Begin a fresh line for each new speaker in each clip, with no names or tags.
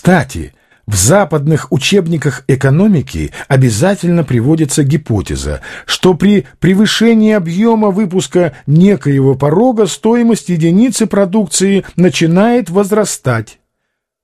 Кстати, в западных учебниках экономики обязательно приводится гипотеза, что при превышении объема выпуска некоего порога стоимость единицы продукции начинает возрастать.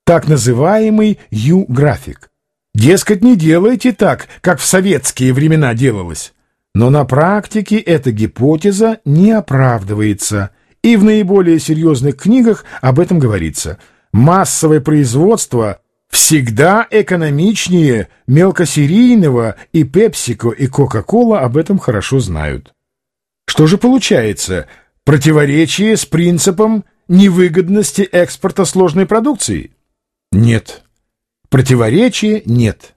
Так называемый U-график. Дескать, не делайте так, как в советские времена делалось. Но на практике эта гипотеза не оправдывается, и в наиболее серьезных книгах об этом говорится. Массовое производство всегда экономичнее мелкосерийного, и PepsiCo и Coca-Cola об этом хорошо знают. Что же получается? Противоречие с принципом невыгодности экспорта сложной продукции? Нет. Противоречия нет.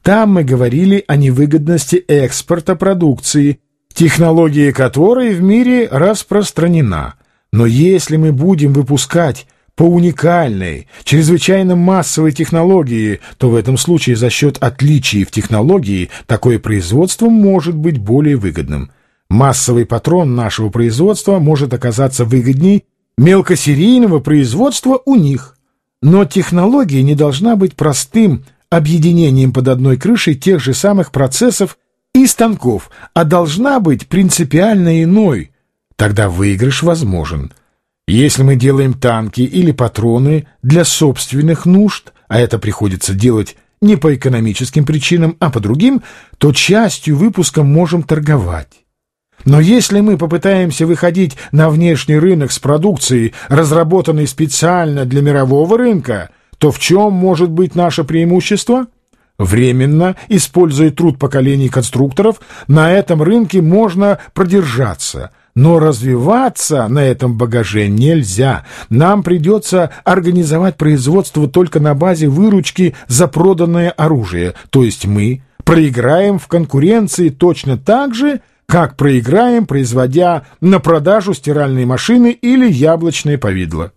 Там мы говорили о невыгодности экспорта продукции, технология которой в мире распространена. Но если мы будем выпускать по уникальной, чрезвычайно массовой технологии, то в этом случае за счет отличий в технологии такое производство может быть более выгодным. Массовый патрон нашего производства может оказаться выгодней мелкосерийного производства у них. Но технология не должна быть простым объединением под одной крышей тех же самых процессов и станков, а должна быть принципиально иной. Тогда выигрыш возможен. Если мы делаем танки или патроны для собственных нужд, а это приходится делать не по экономическим причинам, а по другим, то частью выпуска можем торговать. Но если мы попытаемся выходить на внешний рынок с продукцией, разработанной специально для мирового рынка, то в чем может быть наше преимущество? Временно, используя труд поколений конструкторов, на этом рынке можно продержаться – но развиваться на этом багаже нельзя. Нам придется организовать производство только на базе выручки за проданное оружие, то есть мы проиграем в конкуренции точно так же, как проиграем, производя на продажу стиральные машины или яблочное повидло.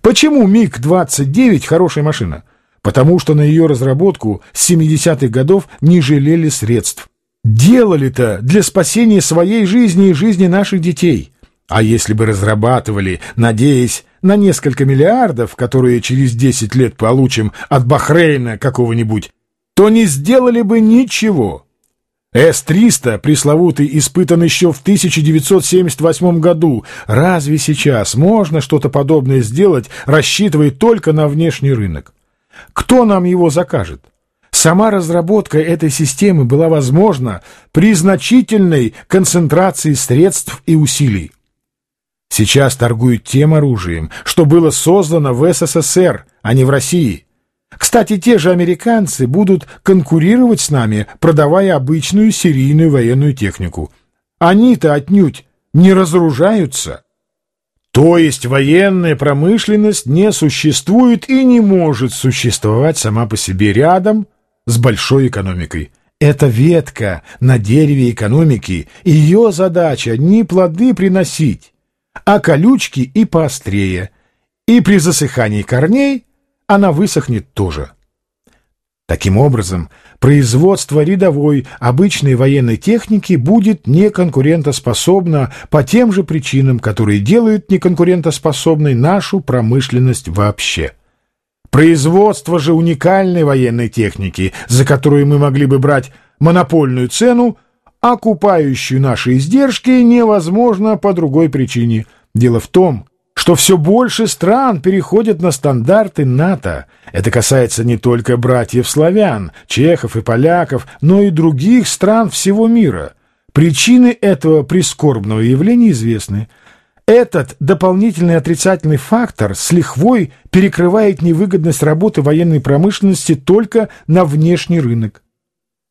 Почему МиГ-29 хорошая машина? Потому что на ее разработку с 70-х годов не жалели средств. Делали-то для спасения своей жизни и жизни наших детей. А если бы разрабатывали, надеясь на несколько миллиардов, которые через 10 лет получим от Бахрейна какого-нибудь, то не сделали бы ничего. С-300, пресловутый, испытан еще в 1978 году. Разве сейчас можно что-то подобное сделать, рассчитывая только на внешний рынок? Кто нам его закажет? Сама разработка этой системы была возможна при значительной концентрации средств и усилий. Сейчас торгуют тем оружием, что было создано в СССР, а не в России. Кстати, те же американцы будут конкурировать с нами, продавая обычную серийную военную технику. Они-то отнюдь не разоружаются. То есть военная промышленность не существует и не может существовать сама по себе рядом с большой экономикой. Это ветка на дереве экономики, ее задача не плоды приносить, а колючки и поострее. И при засыхании корней она высохнет тоже. Таким образом, производство рядовой обычной военной техники будет неконкурентоспособно по тем же причинам, которые делают неконкурентоспособной нашу промышленность вообще. Производство же уникальной военной техники, за которую мы могли бы брать монопольную цену, окупающую наши издержки, невозможно по другой причине. Дело в том, что все больше стран переходят на стандарты НАТО. Это касается не только братьев-славян, чехов и поляков, но и других стран всего мира. Причины этого прискорбного явления известны. Этот дополнительный отрицательный фактор с лихвой перекрывает невыгодность работы военной промышленности только на внешний рынок.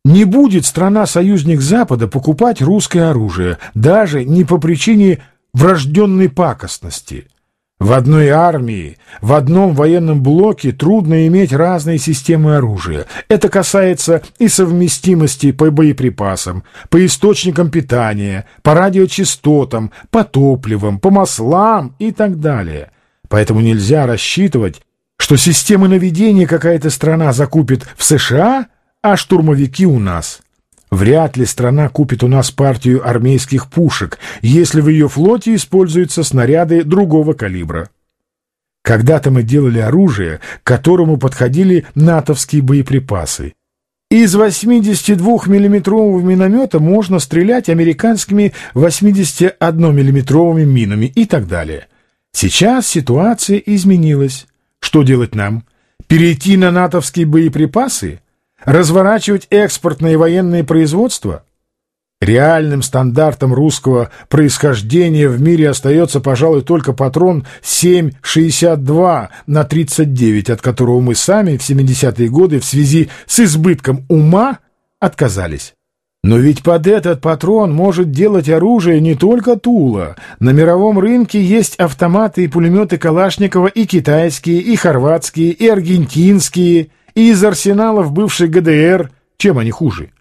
Не будет страна-союзник Запада покупать русское оружие, даже не по причине врожденной пакостности – в одной армии, в одном военном блоке трудно иметь разные системы оружия. Это касается и совместимости по боеприпасам, по источникам питания, по радиочастотам, по топливам, по маслам и так далее. Поэтому нельзя рассчитывать, что системы наведения какая-то страна закупит в США, а штурмовики у нас – Вряд ли страна купит у нас партию армейских пушек, если в ее флоте используются снаряды другого калибра. Когда-то мы делали оружие, к которому подходили натовские боеприпасы. Из 82-миллиметрового миномета можно стрелять американскими 81-миллиметровыми минами и так далее. Сейчас ситуация изменилась. Что делать нам? Перейти на натовские боеприпасы? Разворачивать экспортное и военное производство? Реальным стандартом русского происхождения в мире остается, пожалуй, только патрон 7,62 на 39, от которого мы сами в 70-е годы в связи с избытком ума отказались. Но ведь под этот патрон может делать оружие не только Тула. На мировом рынке есть автоматы и пулеметы Калашникова и китайские, и хорватские, и аргентинские, и из арсеналов бывшей ГДР. Чем они хуже?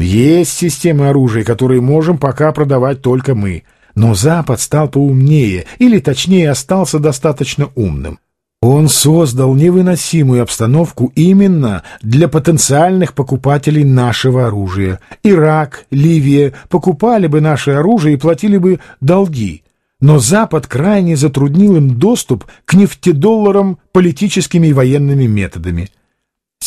Есть системы оружия, которые можем пока продавать только мы. Но Запад стал поумнее, или точнее остался достаточно умным. Он создал невыносимую обстановку именно для потенциальных покупателей нашего оружия. Ирак, Ливия покупали бы наше оружие и платили бы долги. Но Запад крайне затруднил им доступ к нефтедолларам политическими и военными методами.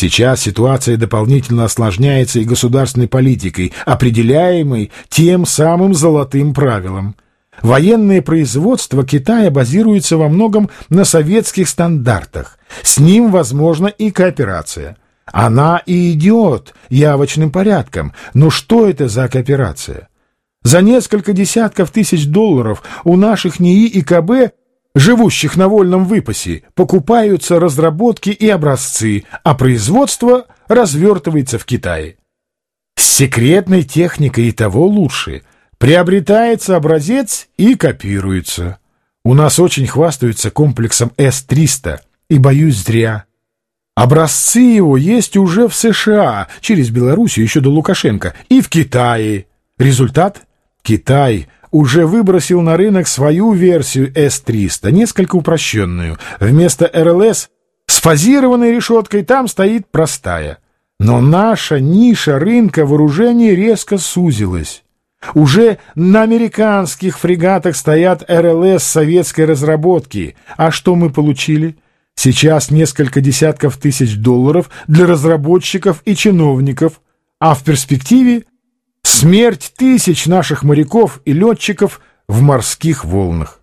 Сейчас ситуация дополнительно осложняется и государственной политикой, определяемой тем самым золотым правилом. Военное производство Китая базируется во многом на советских стандартах. С ним возможна и кооперация. Она и идет явочным порядком. Но что это за кооперация? За несколько десятков тысяч долларов у наших НИИ и КБ живущих на вольном выпасе, покупаются разработки и образцы, а производство развертывается в Китае. С секретной техникой и того лучше. Приобретается образец и копируется. У нас очень хвастаются комплексом С-300, и боюсь зря. Образцы его есть уже в США, через Белоруссию еще до Лукашенко, и в Китае. Результат? Китай – уже выбросил на рынок свою версию S300, несколько упрощенную. Вместо РЛС с фазированной решеткой там стоит простая. Но наша ниша рынка вооружений резко сузилась. Уже на американских фрегатах стоят РЛС советской разработки. А что мы получили? Сейчас несколько десятков тысяч долларов для разработчиков и чиновников, а в перспективе Смерть тысяч наших моряков и летчиков в морских волнах.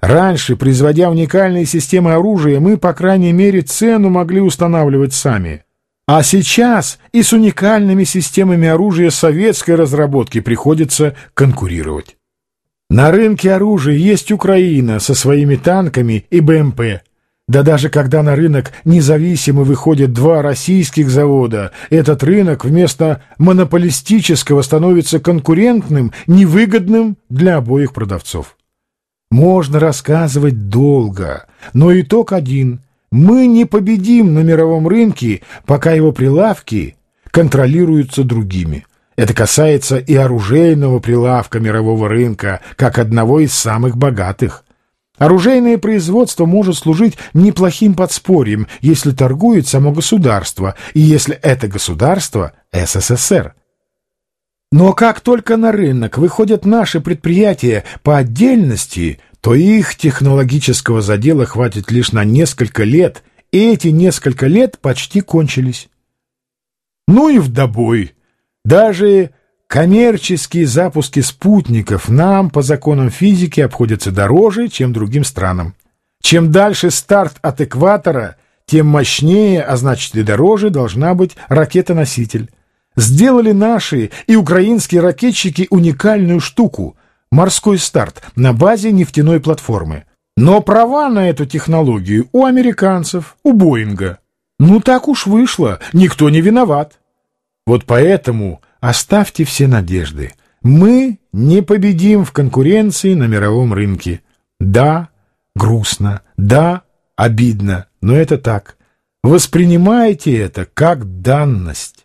Раньше, производя уникальные системы оружия, мы, по крайней мере, цену могли устанавливать сами. А сейчас и с уникальными системами оружия советской разработки приходится конкурировать. На рынке оружия есть Украина со своими танками и БМП – да даже когда на рынок независимо выходят два российских завода, этот рынок вместо монополистического становится конкурентным, невыгодным для обоих продавцов. Можно рассказывать долго, но итог один. Мы не победим на мировом рынке, пока его прилавки контролируются другими. Это касается и оружейного прилавка мирового рынка, как одного из самых богатых. Оружейное производство может служить неплохим подспорьем, если торгует само государство, и если это государство – СССР. Но как только на рынок выходят наши предприятия по отдельности, то их технологического задела хватит лишь на несколько лет, и эти несколько лет почти кончились. Ну и в добой. Даже Коммерческие запуски спутников нам по законам физики обходятся дороже, чем другим странам. Чем дальше старт от экватора, тем мощнее, а значит и дороже, должна быть ракета-носитель. Сделали наши и украинские ракетчики уникальную штуку – морской старт на базе нефтяной платформы. Но права на эту технологию у американцев, у Боинга. Ну так уж вышло, никто не виноват. Вот поэтому Оставьте все надежды. Мы не победим в конкуренции на мировом рынке. Да, грустно, да, обидно, но это так. Воспринимайте это как данность.